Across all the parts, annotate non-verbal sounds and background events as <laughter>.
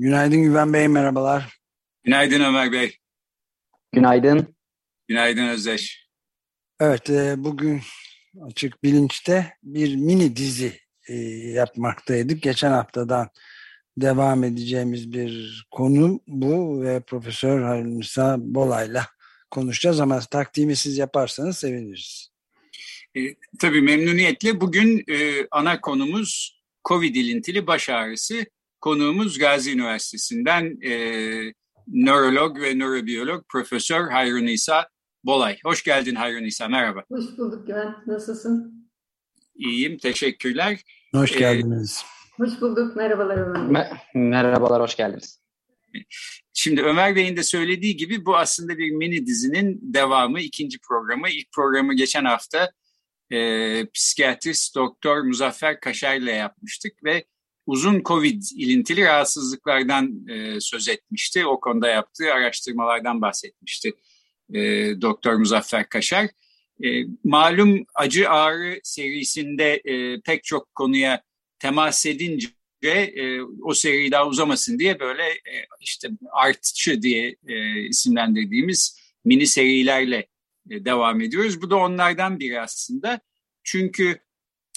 Günaydın Güven Bey, merhabalar. Günaydın Ömer Bey. Günaydın. Günaydın Özdeş. Evet, e, bugün Açık Bilinç'te bir mini dizi e, yapmaktaydık. Geçen haftadan devam edeceğimiz bir konu bu ve Profesör Harun İsa Bolay'la konuşacağız ama takdimi siz yaparsanız seviniriz. E, tabii memnuniyetle. Bugün e, ana konumuz COVID ilintili baş ağrısı. Konuğumuz Gazi Üniversitesi'nden e, nörolog ve nörobiyolog Profesör Hayrun İsa Bolay. Hoş geldin Hayrun İsa, merhaba. Hoş bulduk Güven, nasılsın? İyiyim, teşekkürler. Hoş e, geldiniz. Ee, hoş bulduk, merhabalar Ömer Me merhabalar, hoş geldiniz. Şimdi Ömer Bey'in de söylediği gibi bu aslında bir mini dizinin devamı, ikinci programı. İlk programı geçen hafta e, psikiyatrist Doktor Muzaffer Kaşar ile yapmıştık ve uzun COVID ilintili rahatsızlıklardan e, söz etmişti. O konuda yaptığı araştırmalardan bahsetmişti e, Doktor Muzaffer Kaşar. E, malum acı ağrı serisinde e, pek çok konuya temas edince e, o seri daha uzamasın diye böyle e, işte artçı diye e, isimlendirdiğimiz mini serilerle e, devam ediyoruz. Bu da onlardan biri aslında. Çünkü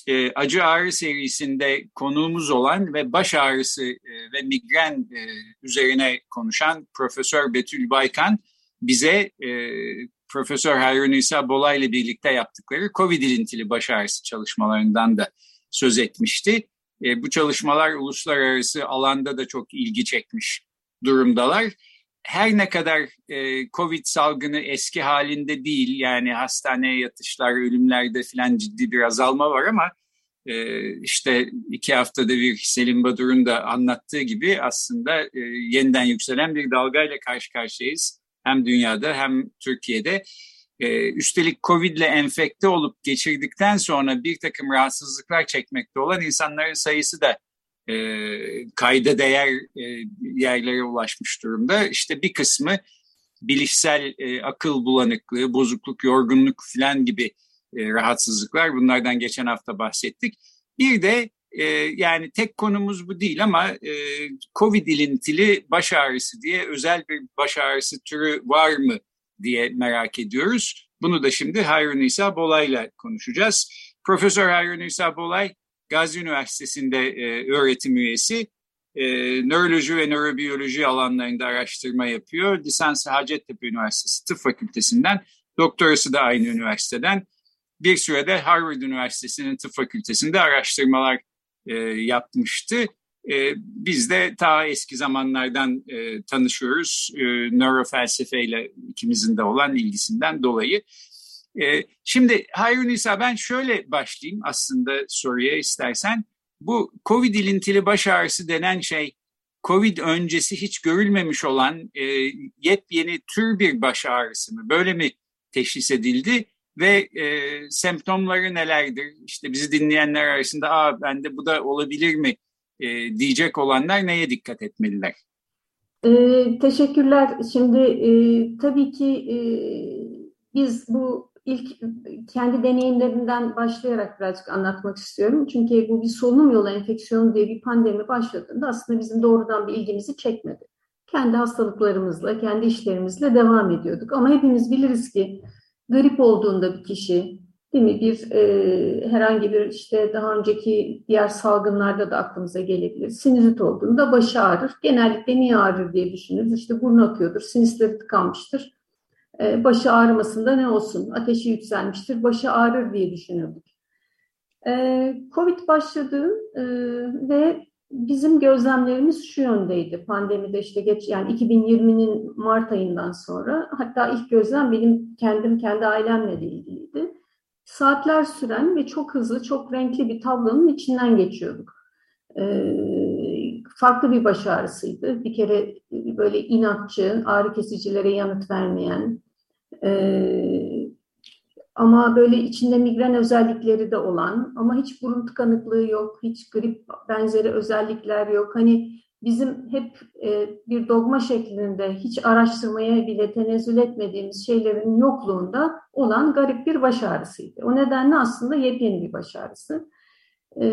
e, acı ağrı serisinde konuğumuz olan ve baş ağrısı e, ve migren e, üzerine konuşan Profesör Betül Baykan bize e, Profesör Hayrun İsa Bolay ile birlikte yaptıkları COVID ilintili baş ağrısı çalışmalarından da söz etmişti. E, bu çalışmalar uluslararası alanda da çok ilgi çekmiş durumdalar. Her ne kadar e, Covid salgını eski halinde değil yani hastaneye yatışlar, ölümlerde filan ciddi bir azalma var ama e, işte iki haftada bir Selim Badur'un da anlattığı gibi aslında e, yeniden yükselen bir dalgayla karşı karşıyayız. Hem dünyada hem Türkiye'de. Ee, üstelik Covid ile enfekte olup geçirdikten sonra bir takım rahatsızlıklar çekmekte olan insanların sayısı da e, kayda değer e, yerlere ulaşmış durumda. İşte bir kısmı bilişsel e, akıl bulanıklığı, bozukluk, yorgunluk filan gibi e, rahatsızlıklar. Bunlardan geçen hafta bahsettik. Bir de e, yani tek konumuz bu değil ama e, COVID ilintili baş ağrısı diye özel bir baş ağrısı türü var mı diye merak ediyoruz. Bunu da şimdi Hayrun İsa Bolay'la konuşacağız. Profesör Hayrun İsa Bolay, Gazi Üniversitesi'nde e, öğretim üyesi. E, nöroloji ve nörobiyoloji alanlarında araştırma yapıyor. Lisansı Hacettepe Üniversitesi Tıp Fakültesinden, doktorası da aynı üniversiteden. Bir sürede Harvard Üniversitesi'nin tıp fakültesinde araştırmalar e, yapmıştı. E, biz de ta eski zamanlardan e, tanışıyoruz. E, nörofelsefeyle ikimizin de olan ilgisinden dolayı. E, şimdi Hayrun İsa ben şöyle başlayayım aslında soruya istersen. Bu COVID ilintili baş ağrısı denen şey COVID öncesi hiç görülmemiş olan e, yepyeni tür bir baş ağrısı mı? Böyle mi teşhis edildi? Ve e, semptomları nelerdir? İşte bizi dinleyenler arasında Aa, bende bu da olabilir mi e, diyecek olanlar neye dikkat etmeliler? E, teşekkürler. Şimdi e, tabii ki e, biz bu ilk kendi deneyimlerimden başlayarak birazcık anlatmak istiyorum. Çünkü bu bir solunum yolu enfeksiyonu diye bir pandemi başladığında aslında bizim doğrudan bir ilgimizi çekmedi. Kendi hastalıklarımızla, kendi işlerimizle devam ediyorduk. Ama hepimiz biliriz ki grip olduğunda bir kişi Değil mi? Bir e, herhangi bir işte daha önceki diğer salgınlarda da aklımıza gelebilir. Sinüzit olduğunda başı ağrır. Genellikle niye ağrır diye düşünürüz. İşte burnu akıyordur, sinüsleri tıkanmıştır. E, başı ağrımasında ne olsun? Ateşi yükselmiştir, başı ağrır diye düşünürdük. E, Covid başladı e, ve bizim gözlemlerimiz şu yöndeydi. Pandemide işte geç yani 2020'nin Mart ayından sonra hatta ilk gözlem benim kendim kendi ailemle de ilgiliydi saatler süren ve çok hızlı, çok renkli bir tablonun içinden geçiyorduk. Farklı bir baş ağrısıydı. Bir kere böyle inatçı, ağrı kesicilere yanıt vermeyen, ama böyle içinde migren özellikleri de olan ama hiç burun tıkanıklığı yok, hiç grip benzeri özellikler yok. Hani bizim hep e, bir dogma şeklinde hiç araştırmaya bile tenezzül etmediğimiz şeylerin yokluğunda olan garip bir baş ağrısıydı. O nedenle aslında yepyeni bir baş ağrısı. E,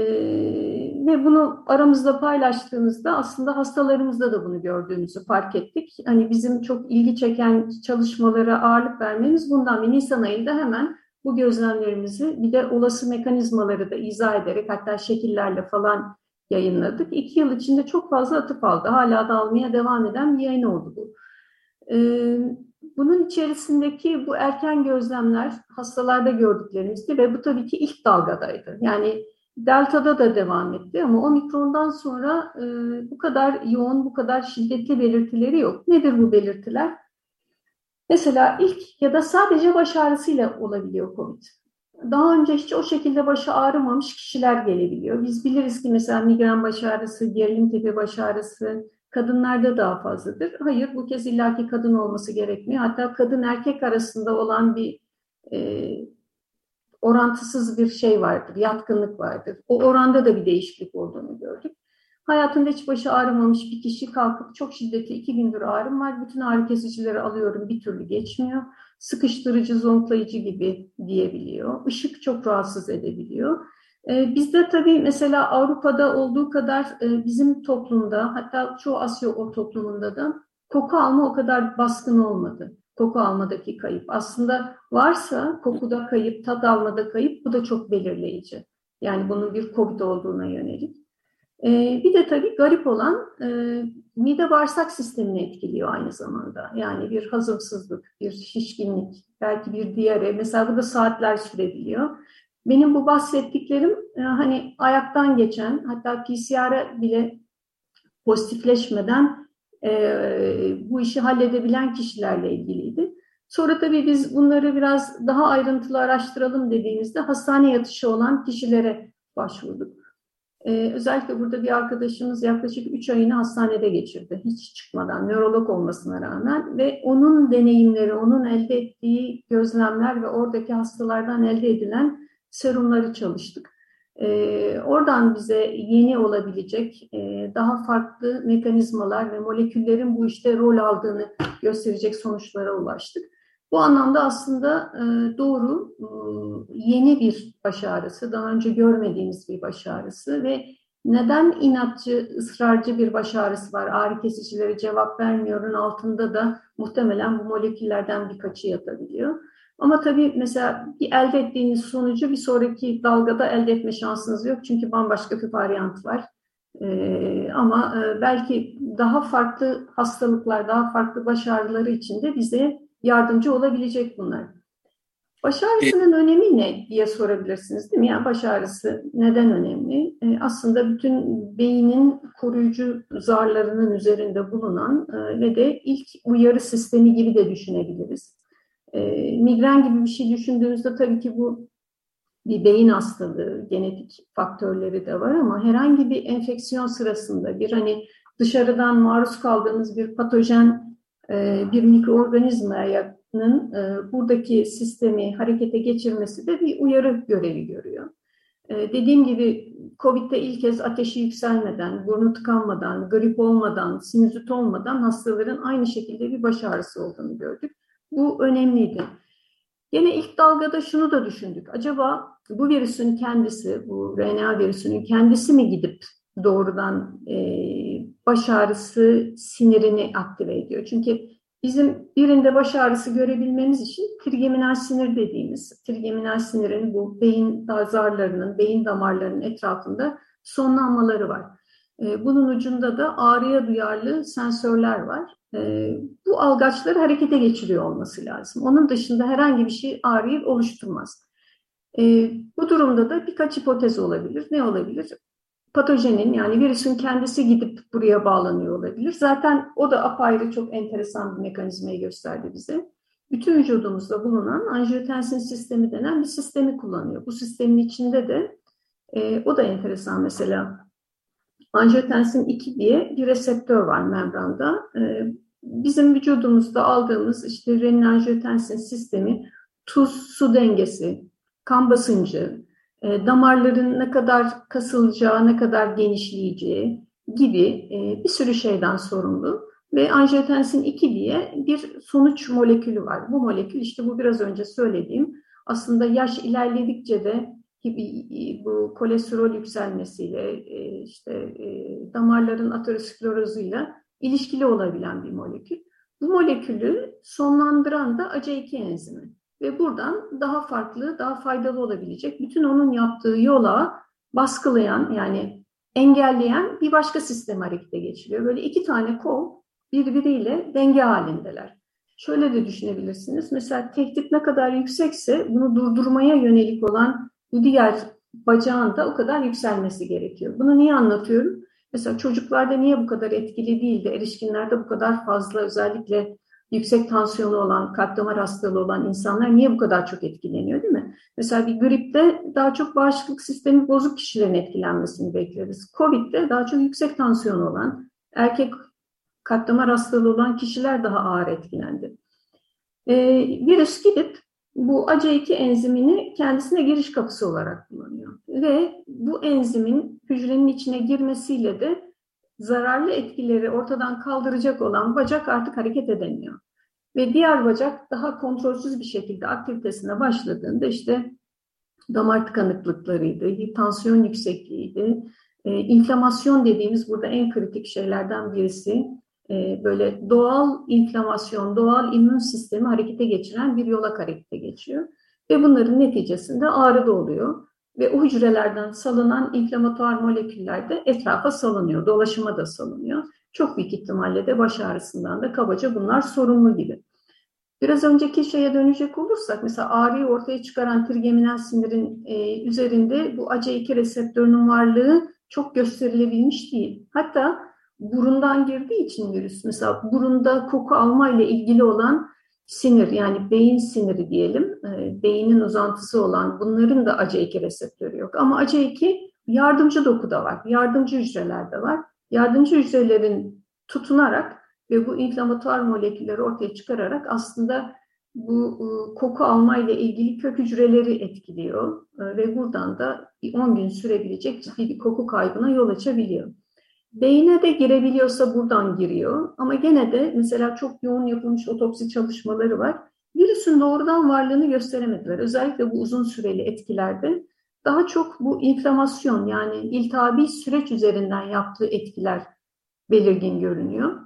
ve bunu aramızda paylaştığımızda aslında hastalarımızda da bunu gördüğümüzü fark ettik. Hani bizim çok ilgi çeken çalışmalara ağırlık vermemiz bundan bir Nisan ayında hemen bu gözlemlerimizi bir de olası mekanizmaları da izah ederek hatta şekillerle falan yayınladık. İki yıl içinde çok fazla atıp aldı. Hala da almaya devam eden bir yayın oldu bu. Ee, bunun içerisindeki bu erken gözlemler hastalarda gördüklerimizdi ve bu tabii ki ilk dalgadaydı. Yani Delta'da da devam etti ama omikrondan sonra e, bu kadar yoğun, bu kadar şiddetli belirtileri yok. Nedir bu belirtiler? Mesela ilk ya da sadece baş ağrısıyla olabiliyor COVID. Daha önce hiç o şekilde başı ağrımamış kişiler gelebiliyor. Biz biliriz ki mesela migren baş ağrısı, gerilim tepe baş ağrısı kadınlarda daha fazladır. Hayır bu kez illaki kadın olması gerekmiyor. Hatta kadın erkek arasında olan bir e, orantısız bir şey vardır, yatkınlık vardır. O oranda da bir değişiklik olduğunu gördük. Hayatında hiç başı ağrımamış bir kişi kalkıp çok şiddetli iki gündür ağrım var. Bütün ağrı kesicileri alıyorum bir türlü geçmiyor. Sıkıştırıcı, zonklayıcı gibi diyebiliyor. Işık çok rahatsız edebiliyor. Ee, bizde tabii mesela Avrupa'da olduğu kadar e, bizim toplumda hatta çoğu Asya o toplumunda da koku alma o kadar baskın olmadı. Koku almadaki kayıp. Aslında varsa kokuda kayıp, tat almada kayıp bu da çok belirleyici. Yani bunun bir COVID olduğuna yönelik. E, bir de tabii garip olan e, mide bağırsak sistemini etkiliyor aynı zamanda. Yani bir hazımsızlık, bir şişkinlik, belki bir diyare. Mesela bu da saatler sürebiliyor. Benim bu bahsettiklerim e, hani ayaktan geçen hatta PCR'a bile pozitifleşmeden e, bu işi halledebilen kişilerle ilgiliydi. Sonra tabii biz bunları biraz daha ayrıntılı araştıralım dediğimizde hastane yatışı olan kişilere başvurduk. Ee, özellikle burada bir arkadaşımız yaklaşık 3 ayını hastanede geçirdi. Hiç çıkmadan, nörolog olmasına rağmen ve onun deneyimleri, onun elde ettiği gözlemler ve oradaki hastalardan elde edilen serumları çalıştık. Ee, oradan bize yeni olabilecek e, daha farklı mekanizmalar ve moleküllerin bu işte rol aldığını gösterecek sonuçlara ulaştık. Bu anlamda aslında e, doğru e, yeni bir baş ağrısı, daha önce görmediğimiz bir baş ağrısı ve neden inatçı, ısrarcı bir baş ağrısı var? Ağrı kesicilere cevap vermiyorun altında da muhtemelen bu moleküllerden birkaçı yatabiliyor. Ama tabii mesela bir elde ettiğiniz sonucu bir sonraki dalgada elde etme şansınız yok. Çünkü bambaşka bir varyant var. Ee, ama e, belki daha farklı hastalıklar, daha farklı baş ağrıları için de bize yardımcı olabilecek bunlar. Baş ağrısının önemi ne diye sorabilirsiniz değil mi? Yani baş ağrısı neden önemli? E, aslında bütün beynin koruyucu zarlarının üzerinde bulunan e, ve de ilk uyarı sistemi gibi de düşünebiliriz. E, migren gibi bir şey düşündüğünüzde tabii ki bu bir beyin hastalığı, genetik faktörleri de var ama herhangi bir enfeksiyon sırasında bir hani dışarıdan maruz kaldığınız bir patojen e, bir mikroorganizmanın e, buradaki sistemi harekete geçirmesi de bir uyarı görevi görüyor. E, dediğim gibi COVID'de ilk kez ateşi yükselmeden, burnu tıkanmadan, grip olmadan, sinüzit olmadan hastaların aynı şekilde bir baş ağrısı olduğunu gördük. Bu önemliydi. Yine ilk dalgada şunu da düşündük. Acaba bu virüsün kendisi, bu RNA virüsünün kendisi mi gidip doğrudan e, baş ağrısı sinirini aktive ediyor. Çünkü bizim birinde baş ağrısı görebilmemiz için trigeminal sinir dediğimiz, trigeminal sinirin bu beyin zarlarının, beyin damarlarının etrafında sonlanmaları var. E, bunun ucunda da ağrıya duyarlı sensörler var. E, bu algaçları harekete geçiriyor olması lazım. Onun dışında herhangi bir şey ağrıyı oluşturmaz. E, bu durumda da birkaç hipotez olabilir. Ne olabilir? patojenin yani virüsün kendisi gidip buraya bağlanıyor olabilir. Zaten o da apayrı çok enteresan bir mekanizmayı gösterdi bize. Bütün vücudumuzda bulunan angiotensin sistemi denen bir sistemi kullanıyor. Bu sistemin içinde de e, o da enteresan mesela. Angiotensin 2 diye bir reseptör var membranda. E, bizim vücudumuzda aldığımız işte renin-angiotensin sistemi tuz su dengesi, kan basıncı, e, damarların ne kadar kasılacağı, ne kadar genişleyeceği gibi e, bir sürü şeyden sorumlu. Ve angiotensin 2 diye bir sonuç molekülü var. Bu molekül işte bu biraz önce söylediğim aslında yaş ilerledikçe de bu kolesterol yükselmesiyle e, işte e, damarların aterosklerozuyla ilişkili olabilen bir molekül. Bu molekülü sonlandıran da ACE2 enzimi ve buradan daha farklı, daha faydalı olabilecek bütün onun yaptığı yola baskılayan yani engelleyen bir başka sistem harekete geçiriyor. Böyle iki tane kol birbiriyle denge halindeler. Şöyle de düşünebilirsiniz. Mesela tehdit ne kadar yüksekse bunu durdurmaya yönelik olan diğer bacağın da o kadar yükselmesi gerekiyor. Bunu niye anlatıyorum? Mesela çocuklarda niye bu kadar etkili değil de erişkinlerde bu kadar fazla özellikle yüksek tansiyonu olan, kalp damar hastalığı olan insanlar niye bu kadar çok etkileniyor değil mi? Mesela bir gripte daha çok bağışıklık sistemi bozuk kişilerin etkilenmesini bekleriz. Covid'de daha çok yüksek tansiyon olan, erkek kalp damar hastalığı olan kişiler daha ağır etkilendi. Ee, virüs gidip bu ACE2 enzimini kendisine giriş kapısı olarak kullanıyor. Ve bu enzimin hücrenin içine girmesiyle de zararlı etkileri ortadan kaldıracak olan bacak artık hareket edemiyor. Ve diğer bacak daha kontrolsüz bir şekilde aktivitesine başladığında işte damar tıkanıklıklarıydı, tansiyon yüksekliğiydi, e, inflamasyon dediğimiz burada en kritik şeylerden birisi böyle doğal inflamasyon, doğal immün sistemi harekete geçiren bir yola harekete geçiyor. Ve bunların neticesinde ağrı da oluyor. Ve o hücrelerden salınan inflamatuar moleküller de etrafa salınıyor, dolaşıma da salınıyor. Çok büyük ihtimalle de baş ağrısından da kabaca bunlar sorumlu gibi. Biraz önceki şeye dönecek olursak mesela ağrıyı ortaya çıkaran trigeminal sinirin e, üzerinde bu ACE2 reseptörünün varlığı çok gösterilebilmiş değil. Hatta burundan girdiği için virüs. Mesela burunda koku alma ile ilgili olan sinir yani beyin siniri diyelim e, beynin uzantısı olan bunların da ACE2 reseptörü yok. Ama ACE2 yardımcı dokuda var yardımcı hücrelerde var. Yardımcı hücrelerin tutunarak ve bu inflamatuar molekülleri ortaya çıkararak aslında bu e, koku alma ile ilgili kök hücreleri etkiliyor e, ve buradan da 10 gün sürebilecek ciddi bir koku kaybına yol açabiliyor. Beyine de girebiliyorsa buradan giriyor. Ama gene de mesela çok yoğun yapılmış otopsi çalışmaları var. Virüsün doğrudan varlığını gösteremediler. Özellikle bu uzun süreli etkilerde daha çok bu inflamasyon yani iltihabi süreç üzerinden yaptığı etkiler belirgin görünüyor.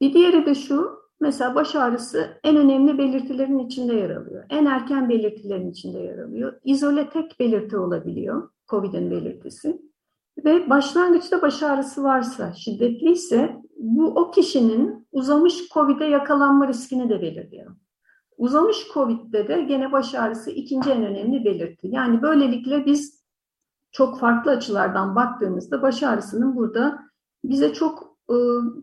Bir diğeri de şu, mesela baş ağrısı en önemli belirtilerin içinde yer alıyor. En erken belirtilerin içinde yer alıyor. İzole tek belirti olabiliyor, COVID'in belirtisi. Ve başlangıçta baş ağrısı varsa, şiddetliyse bu o kişinin uzamış COVID'e yakalanma riskini de belirliyor. Uzamış COVID'de de gene baş ağrısı ikinci en önemli belirti. Yani böylelikle biz çok farklı açılardan baktığımızda baş ağrısının burada bize çok e,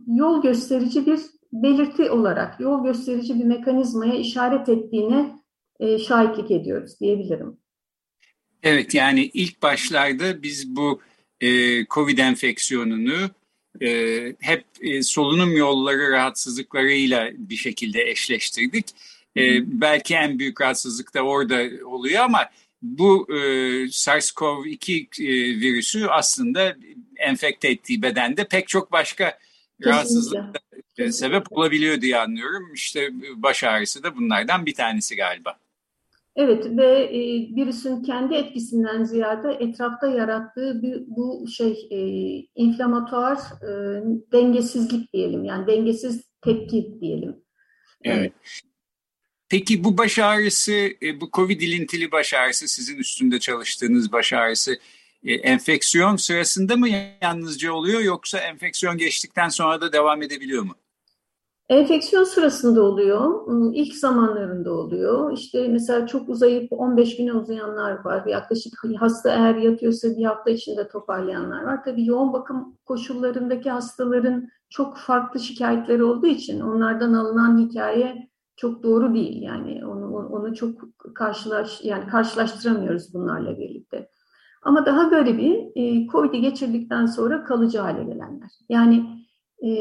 yol gösterici bir belirti olarak, yol gösterici bir mekanizmaya işaret ettiğine e, şahitlik ediyoruz diyebilirim. Evet yani ilk başlarda biz bu e, COVID enfeksiyonunu e, hep e, solunum yolları rahatsızlıklarıyla bir şekilde eşleştirdik. E, belki en büyük rahatsızlık da orada oluyor ama bu e, SARS-CoV-2 e, virüsü aslında enfekte ettiği bedende pek çok başka rahatsızlık e, sebep olabiliyor diye anlıyorum. İşte baş ağrısı da bunlardan bir tanesi galiba. Evet ve e, virüsün kendi etkisinden ziyade etrafta yarattığı bir, bu şey e, inflamatuar e, dengesizlik diyelim yani dengesiz tepki diyelim. Evet. Peki bu baş ağrısı, e, bu COVID ilintili baş ağrısı, sizin üstünde çalıştığınız baş ağrısı e, enfeksiyon sırasında mı yalnızca oluyor yoksa enfeksiyon geçtikten sonra da devam edebiliyor mu? Enfeksiyon sırasında oluyor, ilk zamanlarında oluyor. İşte mesela çok uzayıp 15 güne uzayanlar var. Yaklaşık hasta eğer yatıyorsa bir hafta içinde toparlayanlar var. Tabii yoğun bakım koşullarındaki hastaların çok farklı şikayetleri olduğu için onlardan alınan hikaye çok doğru değil. Yani onu onu çok karşılaş yani karşılaştıramıyoruz bunlarla birlikte. Ama daha garibi COVID'i geçirdikten sonra kalıcı hale gelenler. Yani e,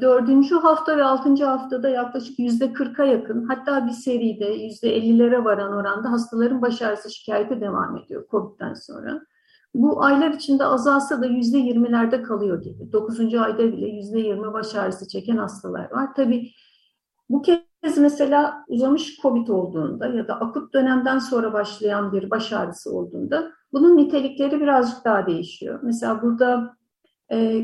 dördüncü hafta ve altıncı haftada yaklaşık yüzde kırka yakın hatta bir seride yüzde ellilere varan oranda hastaların baş ağrısı şikayeti devam ediyor COVID'den sonra. Bu aylar içinde azalsa da yüzde yirmilerde kalıyor gibi. Dokuzuncu ayda bile yüzde yirmi baş ağrısı çeken hastalar var. Tabii bu kez mesela uzamış COVID olduğunda ya da akut dönemden sonra başlayan bir baş ağrısı olduğunda bunun nitelikleri birazcık daha değişiyor. Mesela burada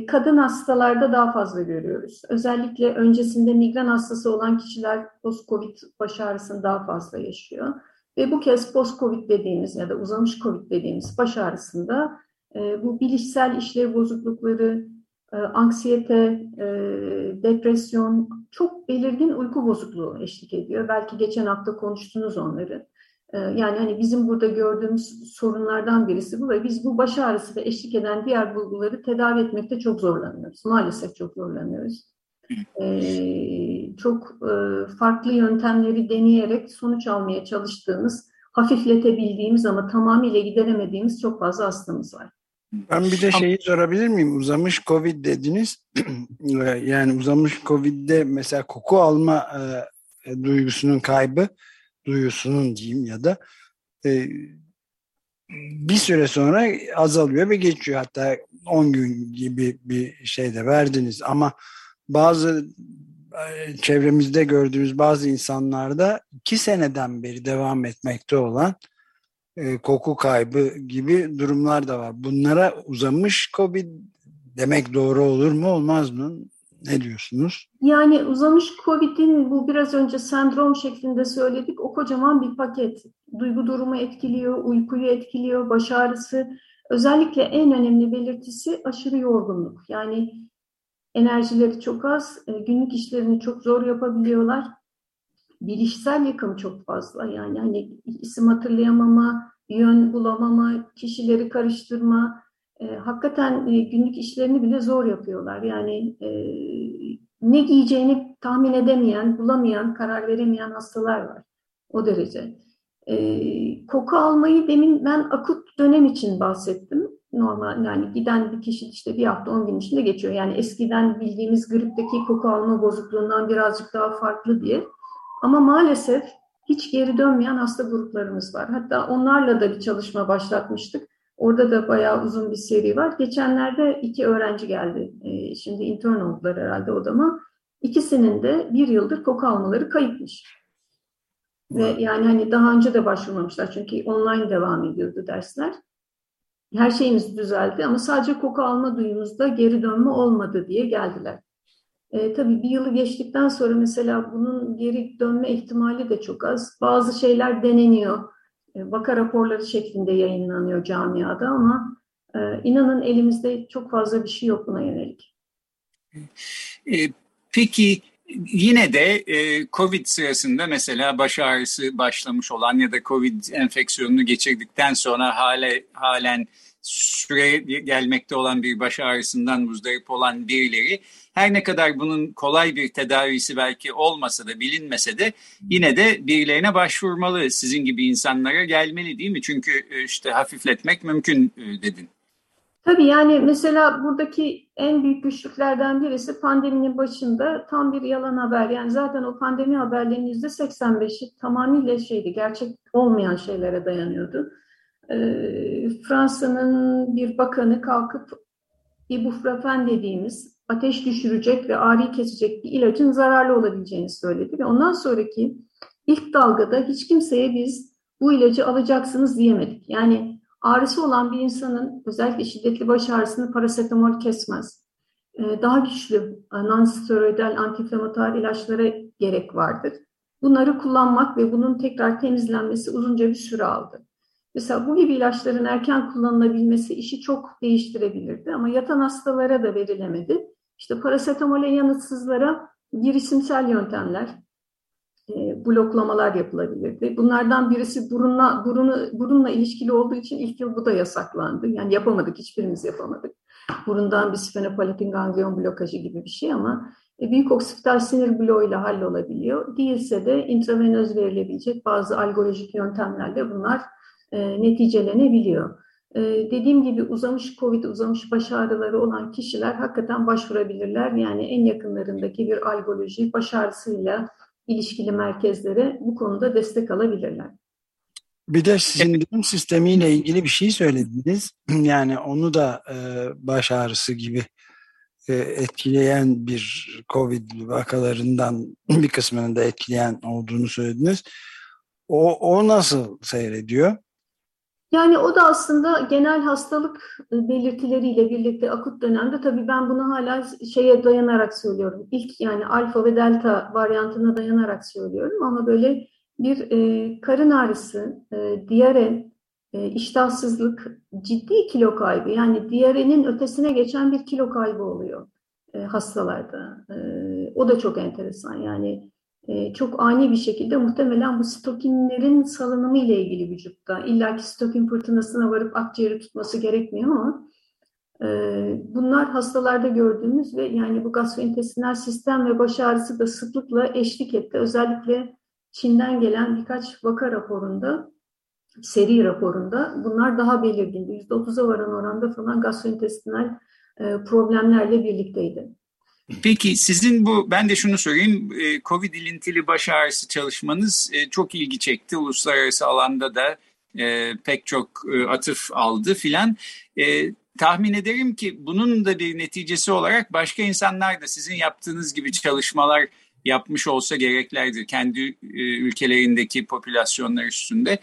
kadın hastalarda daha fazla görüyoruz. Özellikle öncesinde migren hastası olan kişiler post-COVID baş ağrısını daha fazla yaşıyor. Ve bu kez post-COVID dediğimiz ya da uzamış COVID dediğimiz baş ağrısında e, bu bilişsel işlev bozuklukları, e, anksiyete, e, depresyon, çok belirgin uyku bozukluğu eşlik ediyor. Belki geçen hafta konuştunuz onları. E, yani hani bizim burada gördüğümüz sorunlardan birisi bu ve biz bu baş ağrısı ve eşlik eden diğer bulguları tedavi etmekte çok zorlanıyoruz. Maalesef çok zorlanıyoruz. Ee, çok e, farklı yöntemleri deneyerek sonuç almaya çalıştığımız, hafifletebildiğimiz ama tamamıyla gideremediğimiz çok fazla hastamız var. Ben bir de şeyi sorabilir miyim? Uzamış Covid dediniz. <clears throat> yani uzamış Covid'de mesela koku alma e, duygusunun kaybı, duyusunun diyeyim ya da e, bir süre sonra azalıyor ve geçiyor. Hatta 10 gün gibi bir şey de verdiniz ama bazı e, çevremizde gördüğümüz bazı insanlarda iki seneden beri devam etmekte olan e, koku kaybı gibi durumlar da var. Bunlara uzamış COVID demek doğru olur mu olmaz mı? Ne diyorsunuz? Yani uzamış COVID'in bu biraz önce sendrom şeklinde söyledik. O kocaman bir paket. Duygu durumu etkiliyor, uykuyu etkiliyor, baş ağrısı. Özellikle en önemli belirtisi aşırı yorgunluk. Yani enerjileri çok az, e, günlük işlerini çok zor yapabiliyorlar. Bilişsel yıkım çok fazla. Yani hani isim hatırlayamama, yön bulamama, kişileri karıştırma, e, hakikaten e, günlük işlerini bile zor yapıyorlar. Yani e, ne giyeceğini tahmin edemeyen, bulamayan, karar veremeyen hastalar var. O derece. E, koku almayı demin ben akut dönem için bahsettim. Normal yani giden bir kişi işte bir hafta on gün içinde geçiyor. Yani eskiden bildiğimiz gripteki koku alma bozukluğundan birazcık daha farklı diye. Ama maalesef hiç geri dönmeyen hasta gruplarımız var. Hatta onlarla da bir çalışma başlatmıştık. Orada da bayağı uzun bir seri var. Geçenlerde iki öğrenci geldi. Ee, şimdi intern oldular herhalde odama. İkisinin de bir yıldır koku almaları kayıpmış. Ve yani hani daha önce de başvurmamışlar çünkü online devam ediyordu dersler. Her şeyimiz düzeldi ama sadece koku alma duyumuzda geri dönme olmadı diye geldiler. E, tabii bir yılı geçtikten sonra mesela bunun geri dönme ihtimali de çok az. Bazı şeyler deneniyor. E, vaka raporları şeklinde yayınlanıyor camiada ama e, inanın elimizde çok fazla bir şey yok buna yönelik. E, peki yine de COVID sırasında mesela baş ağrısı başlamış olan ya da COVID enfeksiyonunu geçirdikten sonra hale, halen süre gelmekte olan bir baş ağrısından muzdarip olan birileri her ne kadar bunun kolay bir tedavisi belki olmasa da bilinmese de yine de birilerine başvurmalı. Sizin gibi insanlara gelmeli değil mi? Çünkü e, işte hafifletmek mümkün e, dedin. Tabii yani mesela buradaki en büyük güçlüklerden birisi pandeminin başında tam bir yalan haber. Yani zaten o pandemi haberlerinin yüzde 85'i tamamıyla şeydi, gerçek olmayan şeylere dayanıyordu. Ee, Fransa'nın bir bakanı kalkıp ibuprofen dediğimiz ateş düşürecek ve ağrıyı kesecek bir ilacın zararlı olabileceğini söyledi. Ve ondan sonraki ilk dalgada hiç kimseye biz bu ilacı alacaksınız diyemedik. Yani ağrısı olan bir insanın özellikle şiddetli baş ağrısını parasetamol kesmez. Ee, daha güçlü non-steroidal antiinflamatuar ilaçlara gerek vardır. Bunları kullanmak ve bunun tekrar temizlenmesi uzunca bir süre aldı. Mesela bu gibi ilaçların erken kullanılabilmesi işi çok değiştirebilirdi ama yatan hastalara da verilemedi. İşte parasetamole yanıtsızlara girişimsel yöntemler, e, bloklamalar yapılabilirdi. Bunlardan birisi burunla, burunu, burunla ilişkili olduğu için ilk yıl bu da yasaklandı. Yani yapamadık, hiçbirimiz yapamadık. Burundan bir sfenopalatin ganglion blokajı gibi bir şey ama e, büyük oksipital sinir bloğuyla hallolabiliyor. Değilse de intravenöz verilebilecek bazı algolojik yöntemlerle bunlar e, neticelenebiliyor. E, dediğim gibi uzamış COVID, uzamış baş ağrıları olan kişiler hakikaten başvurabilirler. Yani en yakınlarındaki bir algoloji baş ağrısıyla ilişkili merkezlere bu konuda destek alabilirler. Bir de sindirim sistemiyle ilgili bir şey söylediniz. <clears throat> Yani onu da e, baş ağrısı gibi e, etkileyen bir COVID vakalarından bir kısmını da etkileyen olduğunu söylediniz. O, o nasıl seyrediyor? Yani o da aslında genel hastalık e, belirtileriyle birlikte akut dönemde tabii ben bunu hala şeye dayanarak söylüyorum. İlk yani alfa ve delta varyantına dayanarak söylüyorum ama böyle bir e, karın ağrısı, e, diyare, e, iştahsızlık, ciddi kilo kaybı yani diyarenin ötesine geçen bir kilo kaybı oluyor e, hastalarda. E, o da çok enteresan yani çok ani bir şekilde muhtemelen bu stokinlerin salınımı ile ilgili vücutta. İlla ki stokin fırtınasına varıp akciğeri tutması gerekmiyor ama e, bunlar hastalarda gördüğümüz ve yani bu gastrointestinal sistem ve baş ağrısı da sıklıkla eşlik etti. Özellikle Çin'den gelen birkaç vaka raporunda, seri raporunda bunlar daha belirgindi. %30'a varan oranda falan gastrointestinal e, problemlerle birlikteydi. Peki sizin bu, ben de şunu sorayım, e, COVID ilintili baş ağrısı çalışmanız e, çok ilgi çekti. Uluslararası alanda da pek çok atıf aldı filan. Tahmin ederim ki bunun da bir neticesi olarak başka insanlar da sizin yaptığınız gibi çalışmalar yapmış olsa gereklerdir kendi e, ülkelerindeki popülasyonlar üstünde.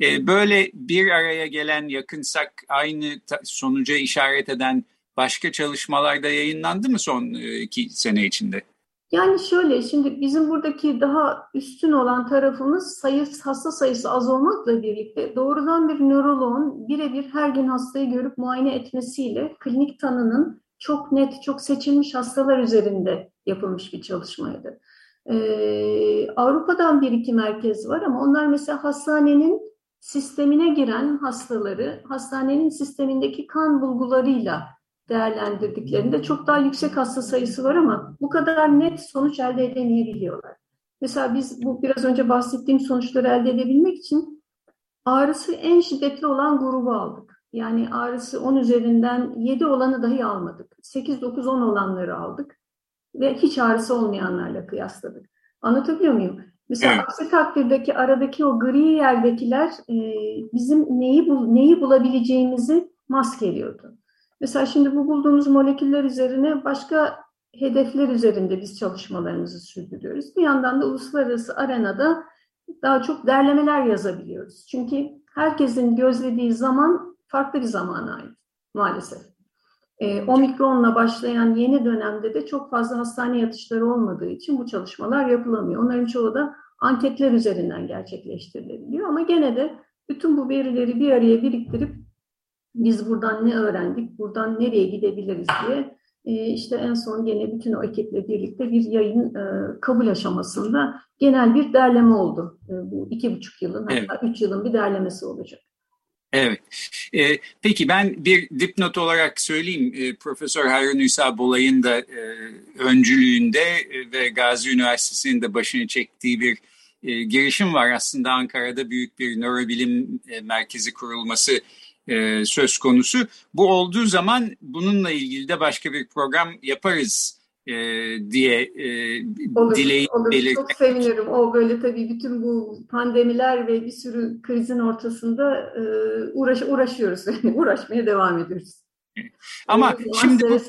E, böyle bir araya gelen yakınsak aynı sonuca işaret eden başka çalışmalarda yayınlandı mı son e, iki sene içinde? Yani şöyle, şimdi bizim buradaki daha üstün olan tarafımız sayı, hasta sayısı az olmakla birlikte doğrudan bir nöroloğun birebir her gün hastayı görüp muayene etmesiyle klinik tanının çok net, çok seçilmiş hastalar üzerinde yapılmış bir çalışmaydı. Ee, Avrupa'dan bir iki merkez var ama onlar mesela hastanenin sistemine giren hastaları hastanenin sistemindeki kan bulgularıyla değerlendirdiklerinde çok daha yüksek hasta sayısı var ama bu kadar net sonuç elde edemeyebiliyorlar. Mesela biz bu biraz önce bahsettiğim sonuçları elde edebilmek için ağrısı en şiddetli olan grubu aldık. Yani ağrısı 10 üzerinden 7 olanı dahi almadık. 8, 9, 10 olanları aldık ve hiç ağrısı olmayanlarla kıyasladık. Anlatabiliyor muyum? Mesela evet. aksi takdirdeki aradaki o gri yerdekiler e, bizim neyi bul, neyi bulabileceğimizi maskeliyordu. Mesela şimdi bu bulduğumuz moleküller üzerine başka hedefler üzerinde biz çalışmalarımızı sürdürüyoruz. Bir yandan da uluslararası arenada daha çok derlemeler yazabiliyoruz. Çünkü herkesin gözlediği zaman farklı bir zamana ait maalesef. E, omikronla başlayan yeni dönemde de çok fazla hastane yatışları olmadığı için bu çalışmalar yapılamıyor. Onların çoğu da anketler üzerinden gerçekleştirilebiliyor ama gene de bütün bu verileri bir araya biriktirip biz buradan ne öğrendik, buradan nereye gidebiliriz diye e, işte en son gene bütün o ekiple birlikte bir yayın e, kabul aşamasında genel bir derleme oldu. E, bu iki buçuk yılın evet. hatta üç yılın bir derlemesi olacak. Evet. E, peki ben bir dipnot olarak söyleyeyim. E, Profesör Harun Üsa Bolay'ın da e, öncülüğünde e, ve Gazi Üniversitesi'nin de başını çektiği bir e, girişim var. Aslında Ankara'da büyük bir nörobilim e, merkezi kurulması e, söz konusu. Bu olduğu zaman bununla ilgili de başka bir program yaparız e, diye e, olur, dileği olur. belirtmek. Çok sevinirim. O böyle tabii bütün bu pandemiler ve bir sürü krizin ortasında e, uğraş uğraşıyoruz. <laughs> Uğraşmaya devam ediyoruz. Ama şimdi bu,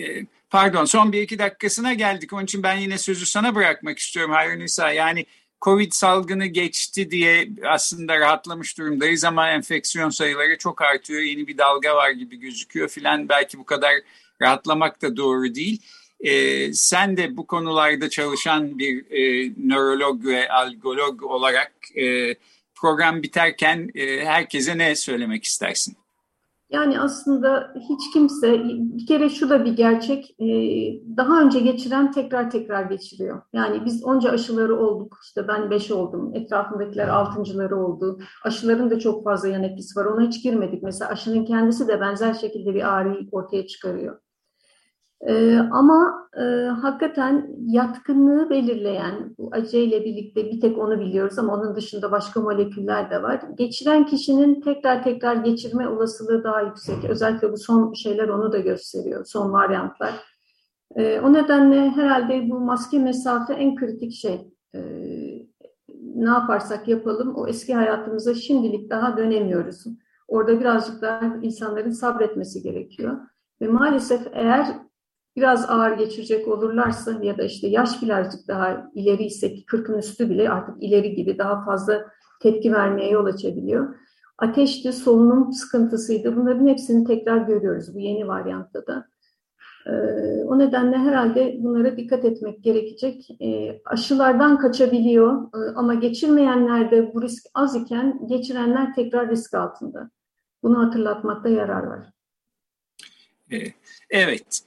e, pardon son bir iki dakikasına geldik. Onun için ben yine sözü sana bırakmak istiyorum Hayri Nisa. Yani Covid salgını geçti diye aslında rahatlamış durumdayız ama enfeksiyon sayıları çok artıyor. Yeni bir dalga var gibi gözüküyor filan. Belki bu kadar rahatlamak da doğru değil. E, sen de bu konularda çalışan bir e, nörolog ve algolog olarak e, program biterken e, herkese ne söylemek istersin? Yani aslında hiç kimse, bir kere şu da bir gerçek, e, daha önce geçiren tekrar tekrar geçiriyor. Yani biz onca aşıları olduk, işte ben beş oldum, etrafındakiler altıncıları oldu. Aşıların da çok fazla yan etkisi var, ona hiç girmedik. Mesela aşının kendisi de benzer şekilde bir ağrıyı ortaya çıkarıyor. Ee, ama e, hakikaten yatkınlığı belirleyen, bu aceyle birlikte bir tek onu biliyoruz ama onun dışında başka moleküller de var. Geçiren kişinin tekrar tekrar geçirme olasılığı daha yüksek. Özellikle bu son şeyler onu da gösteriyor, son varyantlar. Ee, o nedenle herhalde bu maske mesafe en kritik şey. Ee, ne yaparsak yapalım o eski hayatımıza şimdilik daha dönemiyoruz. Orada birazcık daha insanların sabretmesi gerekiyor. Ve maalesef eğer biraz ağır geçirecek olurlarsa ya da işte yaş birazcık daha ileri ise 40'ın üstü bile artık ileri gibi daha fazla tepki vermeye yol açabiliyor. Ateşti, solunum sıkıntısıydı. Bunların hepsini tekrar görüyoruz bu yeni varyantta da. Ee, o nedenle herhalde bunlara dikkat etmek gerekecek. Ee, aşılardan kaçabiliyor ee, ama geçirmeyenlerde bu risk az iken geçirenler tekrar risk altında. Bunu hatırlatmakta yarar var. Evet.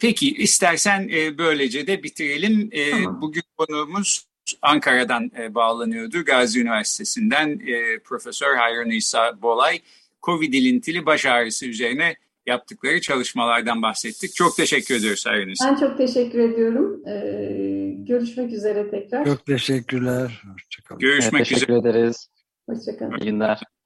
Peki istersen e, böylece de bitirelim. E, tamam. Bugün konuğumuz Ankara'dan e, bağlanıyordu. Gazi Üniversitesi'nden Profesör Hayran İsa Bolay. Covid ilintili baş ağrısı üzerine yaptıkları çalışmalardan bahsettik. Çok teşekkür ediyoruz Hayran İsa. Ben çok teşekkür ediyorum. Ee, görüşmek üzere tekrar. Çok teşekkürler. Hoşçakalın. Görüşmek evet, teşekkür üzere. ederiz. Hoşçakalın. İyi günler.